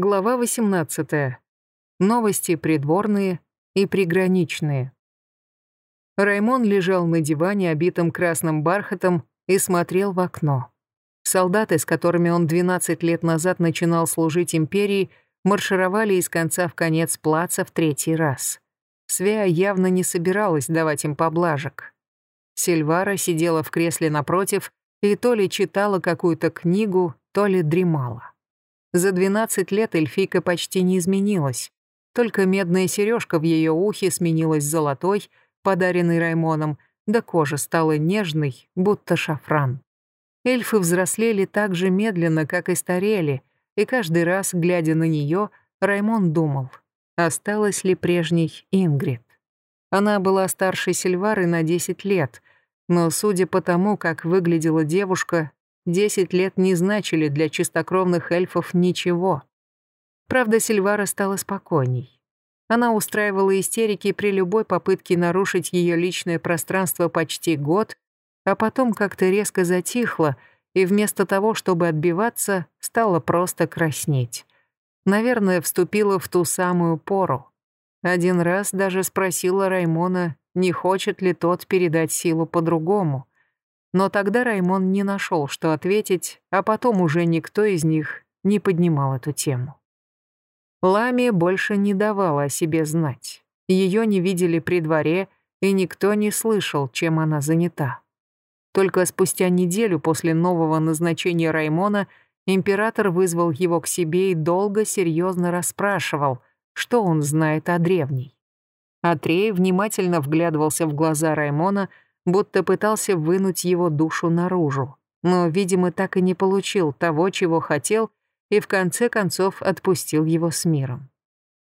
Глава 18. Новости придворные и приграничные. Раймон лежал на диване, обитом красным бархатом, и смотрел в окно. Солдаты, с которыми он 12 лет назад начинал служить империи, маршировали из конца в конец плаца в третий раз. Свеа явно не собиралась давать им поблажек. Сильвара сидела в кресле напротив и то ли читала какую-то книгу, то ли дремала. За 12 лет эльфийка почти не изменилась. Только медная сережка в ее ухе сменилась золотой, подаренной Раймоном, да кожа стала нежной, будто шафран. Эльфы взрослели так же медленно, как и старели, и каждый раз, глядя на нее, Раймон думал, осталась ли прежней Ингрид. Она была старше Сильвары на 10 лет, но судя по тому, как выглядела девушка, Десять лет не значили для чистокровных эльфов ничего. Правда, Сильвара стала спокойней. Она устраивала истерики при любой попытке нарушить ее личное пространство почти год, а потом как-то резко затихла и вместо того, чтобы отбиваться, стала просто краснеть. Наверное, вступила в ту самую пору. Один раз даже спросила Раймона, не хочет ли тот передать силу по-другому. Но тогда Раймон не нашел, что ответить, а потом уже никто из них не поднимал эту тему. Ламия больше не давала о себе знать. Ее не видели при дворе, и никто не слышал, чем она занята. Только спустя неделю после нового назначения Раймона император вызвал его к себе и долго серьезно расспрашивал, что он знает о древней. Атрей внимательно вглядывался в глаза Раймона, будто пытался вынуть его душу наружу, но, видимо, так и не получил того, чего хотел, и в конце концов отпустил его с миром.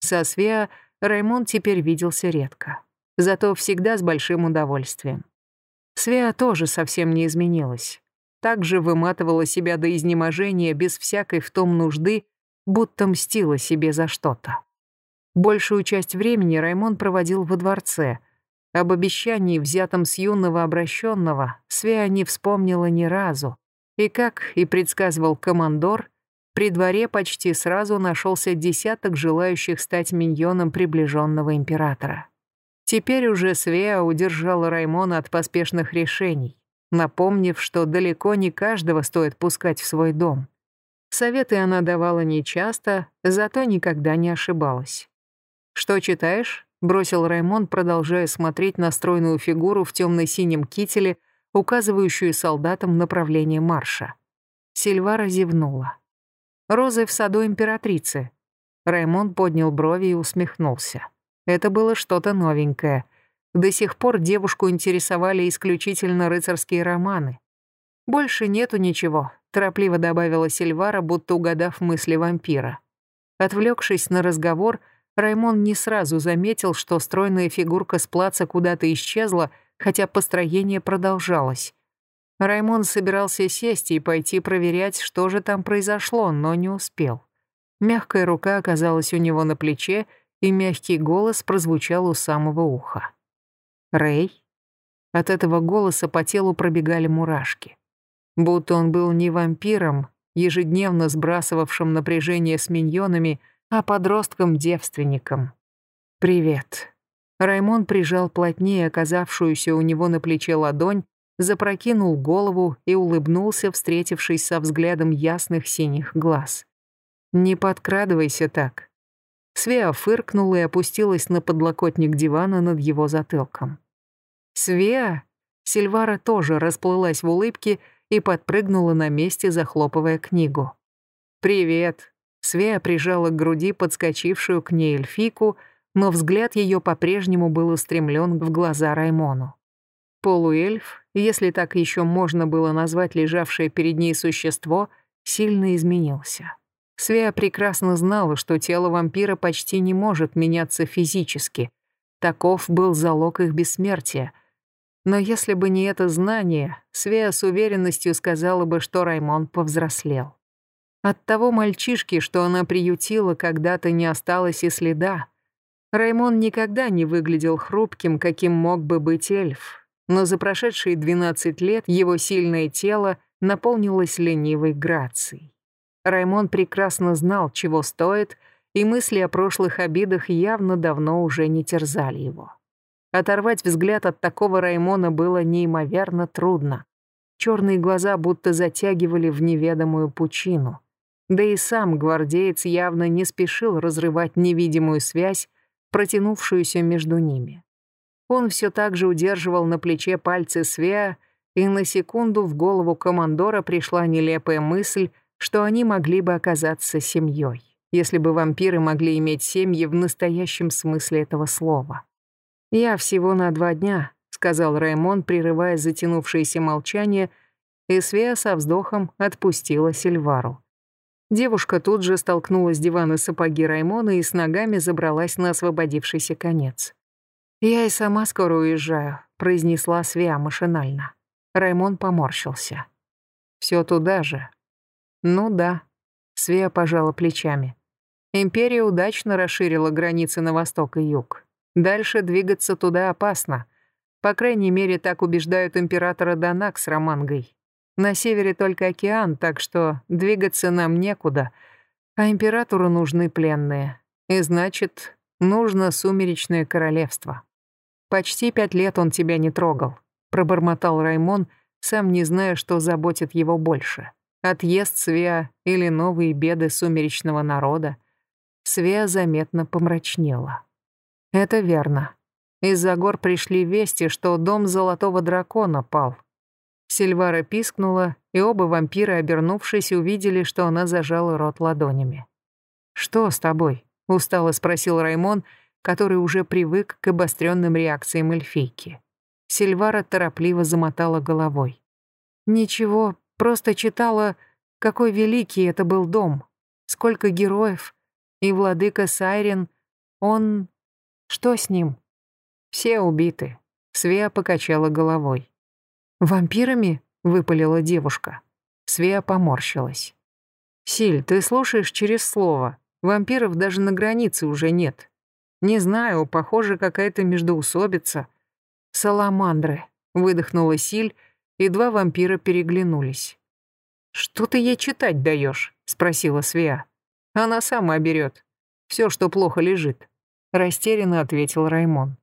Со Свеа Раймон теперь виделся редко, зато всегда с большим удовольствием. Свеа тоже совсем не изменилась. Также выматывала себя до изнеможения без всякой в том нужды, будто мстила себе за что-то. Большую часть времени Раймон проводил во дворце, об обещании, взятом с юного обращенного, Свея не вспомнила ни разу. И как и предсказывал командор, при дворе почти сразу нашелся десяток желающих стать миньоном приближенного императора. Теперь уже Свея удержала Раймона от поспешных решений, напомнив, что далеко не каждого стоит пускать в свой дом. Советы она давала нечасто, зато никогда не ошибалась. «Что читаешь?» Бросил Раймон, продолжая смотреть на стройную фигуру в темно-синем кителе, указывающую солдатам направление марша. Сильвара зевнула. «Розы в саду императрицы». Раймон поднял брови и усмехнулся. Это было что-то новенькое. До сих пор девушку интересовали исключительно рыцарские романы. «Больше нету ничего», — торопливо добавила Сильвара, будто угадав мысли вампира. Отвлекшись на разговор, — Раймон не сразу заметил, что стройная фигурка с плаца куда-то исчезла, хотя построение продолжалось. Раймон собирался сесть и пойти проверять, что же там произошло, но не успел. Мягкая рука оказалась у него на плече, и мягкий голос прозвучал у самого уха. «Рэй?» От этого голоса по телу пробегали мурашки. Будто он был не вампиром, ежедневно сбрасывавшим напряжение с миньонами, а подростком-девственником. «Привет». Раймон прижал плотнее оказавшуюся у него на плече ладонь, запрокинул голову и улыбнулся, встретившись со взглядом ясных синих глаз. «Не подкрадывайся так». Свеа фыркнула и опустилась на подлокотник дивана над его затылком. «Свеа?» Сильвара тоже расплылась в улыбке и подпрыгнула на месте, захлопывая книгу. «Привет», Свея прижала к груди подскочившую к ней эльфику, но взгляд ее по-прежнему был устремлен в глаза Раймону. Полуэльф, если так еще можно было назвать лежавшее перед ней существо, сильно изменился. Свея прекрасно знала, что тело вампира почти не может меняться физически. Таков был залог их бессмертия. Но если бы не это знание, Свея с уверенностью сказала бы, что Раймон повзрослел. От того мальчишки, что она приютила, когда-то не осталось и следа. Раймон никогда не выглядел хрупким, каким мог бы быть эльф, но за прошедшие 12 лет его сильное тело наполнилось ленивой грацией. Раймон прекрасно знал, чего стоит, и мысли о прошлых обидах явно давно уже не терзали его. Оторвать взгляд от такого Раймона было неимоверно трудно. Черные глаза будто затягивали в неведомую пучину. Да и сам гвардеец явно не спешил разрывать невидимую связь, протянувшуюся между ними. Он все так же удерживал на плече пальцы Свеа, и на секунду в голову командора пришла нелепая мысль, что они могли бы оказаться семьей, если бы вампиры могли иметь семьи в настоящем смысле этого слова. «Я всего на два дня», — сказал Раймон, прерывая затянувшееся молчание, и Свеа со вздохом отпустила Сильвару. Девушка тут же столкнула с дивана сапоги Раймона и с ногами забралась на освободившийся конец. «Я и сама скоро уезжаю», — произнесла Свеа машинально. Раймон поморщился. «Все туда же». «Ну да», — Свеа пожала плечами. Империя удачно расширила границы на восток и юг. Дальше двигаться туда опасно. По крайней мере, так убеждают императора Данак с Романгой. На севере только океан, так что двигаться нам некуда, а императору нужны пленные. И значит, нужно сумеречное королевство. Почти пять лет он тебя не трогал, пробормотал Раймон, сам не зная, что заботит его больше. Отъезд Свеа или новые беды сумеречного народа. Свеа заметно помрачнела. Это верно. Из-за гор пришли вести, что дом Золотого Дракона пал. Сильвара пискнула, и оба вампира, обернувшись, увидели, что она зажала рот ладонями. «Что с тобой?» — устало спросил Раймон, который уже привык к обостренным реакциям эльфийки. Сильвара торопливо замотала головой. «Ничего, просто читала, какой великий это был дом, сколько героев, и владыка Сайрен, он что с ним? Все убиты. Свеа покачала головой. «Вампирами?» — выпалила девушка. Свеа поморщилась. «Силь, ты слушаешь через слово. Вампиров даже на границе уже нет. Не знаю, похоже, какая-то междоусобица. Саламандры», — выдохнула Силь, и два вампира переглянулись. «Что ты ей читать даешь?» — спросила Свеа. «Она сама берет. Все, что плохо лежит». Растерянно ответил Раймон.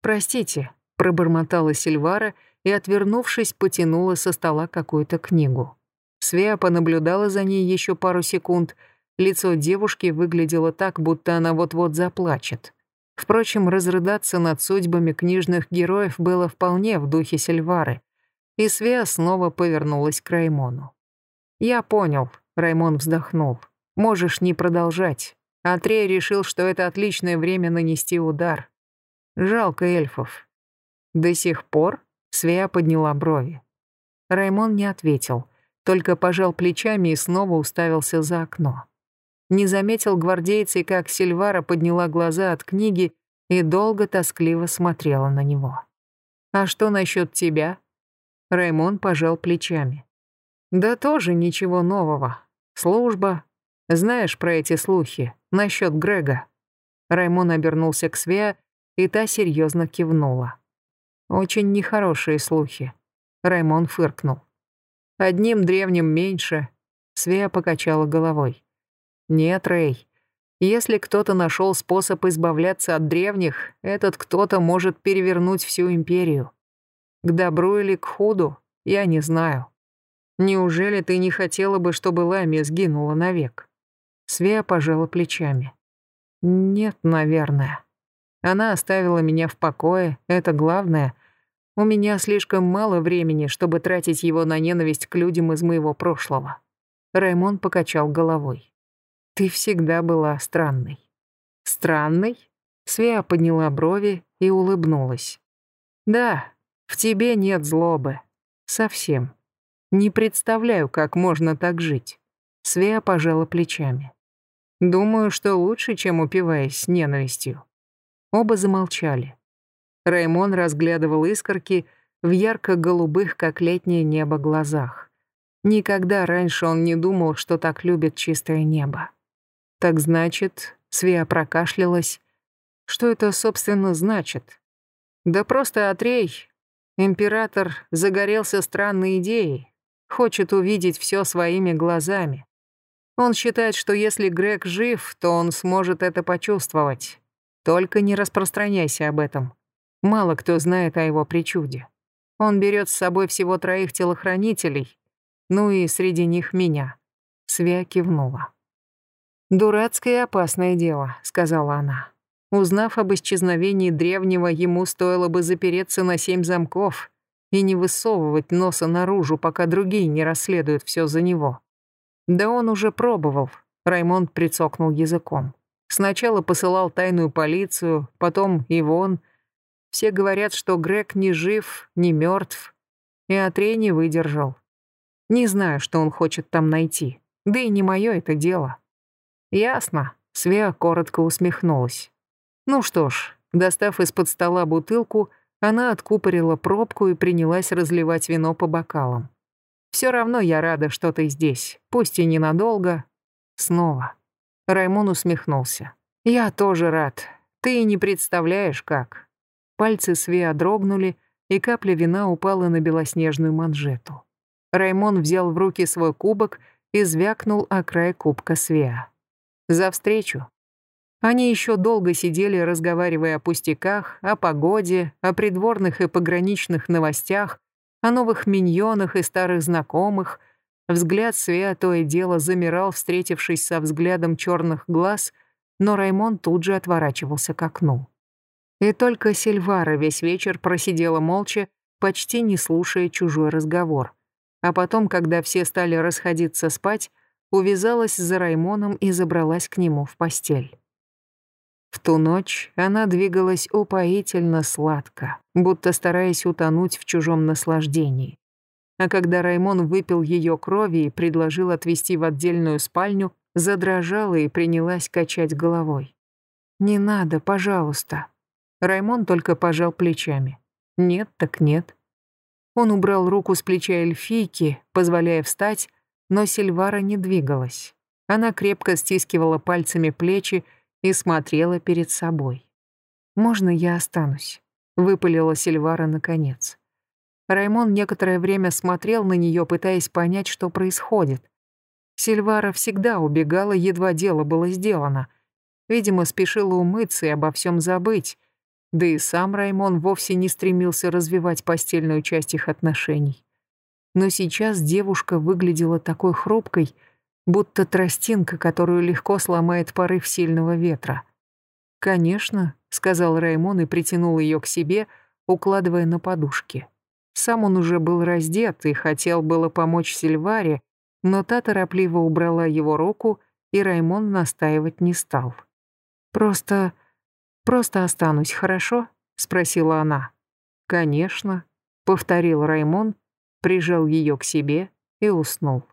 «Простите», — пробормотала Сильвара и, отвернувшись, потянула со стола какую-то книгу. Свеа понаблюдала за ней еще пару секунд. Лицо девушки выглядело так, будто она вот-вот заплачет. Впрочем, разрыдаться над судьбами книжных героев было вполне в духе Сильвары. И Свеа снова повернулась к Раймону. «Я понял», — Раймон вздохнул. «Можешь не продолжать. Атрей решил, что это отличное время нанести удар. Жалко эльфов. До сих пор Свея подняла брови. Раймон не ответил, только пожал плечами и снова уставился за окно. Не заметил гвардейцы, как Сильвара подняла глаза от книги и долго тоскливо смотрела на него. «А что насчет тебя?» Раймон пожал плечами. «Да тоже ничего нового. Служба. Знаешь про эти слухи?» насчет Грега». Раймон обернулся к Свеа, и та серьезно кивнула. «Очень нехорошие слухи». Раймон фыркнул. «Одним древним меньше». Свеа покачала головой. «Нет, Рэй. Если кто-то нашел способ избавляться от древних, этот кто-то может перевернуть всю империю. К добру или к худу, я не знаю. Неужели ты не хотела бы, чтобы Ламия сгинула навек?» Свея пожала плечами. «Нет, наверное. Она оставила меня в покое, это главное. У меня слишком мало времени, чтобы тратить его на ненависть к людям из моего прошлого». Раймон покачал головой. «Ты всегда была странной». «Странной?» Свея подняла брови и улыбнулась. «Да, в тебе нет злобы. Совсем. Не представляю, как можно так жить». Свея пожала плечами. Думаю, что лучше, чем упиваясь ненавистью. Оба замолчали. Раймон разглядывал искорки в ярко-голубых, как летнее небо, глазах. Никогда раньше он не думал, что так любит чистое небо. Так значит, Свия прокашлялась. Что это, собственно, значит? Да просто Атрей, император, загорелся странной идеей. Хочет увидеть все своими глазами. Он считает, что если Грег жив, то он сможет это почувствовать. Только не распространяйся об этом. Мало кто знает о его причуде. Он берет с собой всего троих телохранителей, ну и среди них меня. Свя кивнула. «Дурацкое и опасное дело», — сказала она. Узнав об исчезновении древнего, ему стоило бы запереться на семь замков и не высовывать носа наружу, пока другие не расследуют все за него. Да он уже пробовал, Раймонд прицокнул языком. Сначала посылал тайную полицию, потом Ивон. Все говорят, что Грег не жив, не мертв, и Атрей не выдержал. Не знаю, что он хочет там найти, да и не мое это дело. Ясно, Свеа коротко усмехнулась. Ну что ж, достав из-под стола бутылку, она откупорила пробку и принялась разливать вино по бокалам. Все равно я рада, что ты здесь, пусть и ненадолго. Снова. Раймон усмехнулся. Я тоже рад. Ты не представляешь, как. Пальцы Свеа дрогнули, и капля вина упала на белоснежную манжету. Раймон взял в руки свой кубок и звякнул о край кубка Свеа. За встречу. Они еще долго сидели, разговаривая о пустяках, о погоде, о придворных и пограничных новостях, о новых миньонах и старых знакомых. Взгляд Свеа то и дело замирал, встретившись со взглядом черных глаз, но Раймон тут же отворачивался к окну. И только Сильвара весь вечер просидела молча, почти не слушая чужой разговор. А потом, когда все стали расходиться спать, увязалась за Раймоном и забралась к нему в постель. В ту ночь она двигалась упоительно сладко, будто стараясь утонуть в чужом наслаждении. А когда Раймон выпил ее крови и предложил отвезти в отдельную спальню, задрожала и принялась качать головой. «Не надо, пожалуйста». Раймон только пожал плечами. «Нет, так нет». Он убрал руку с плеча эльфийки, позволяя встать, но Сильвара не двигалась. Она крепко стискивала пальцами плечи и смотрела перед собой. «Можно я останусь?» — выпалила Сильвара наконец. Раймон некоторое время смотрел на нее, пытаясь понять, что происходит. Сильвара всегда убегала, едва дело было сделано. Видимо, спешила умыться и обо всем забыть. Да и сам Раймон вовсе не стремился развивать постельную часть их отношений. Но сейчас девушка выглядела такой хрупкой, будто тростинка, которую легко сломает порыв сильного ветра. «Конечно», — сказал Раймон и притянул ее к себе, укладывая на подушки. Сам он уже был раздет и хотел было помочь Сильваре, но та торопливо убрала его руку, и Раймон настаивать не стал. «Просто... просто останусь, хорошо?» — спросила она. «Конечно», — повторил Раймон, прижал ее к себе и уснул.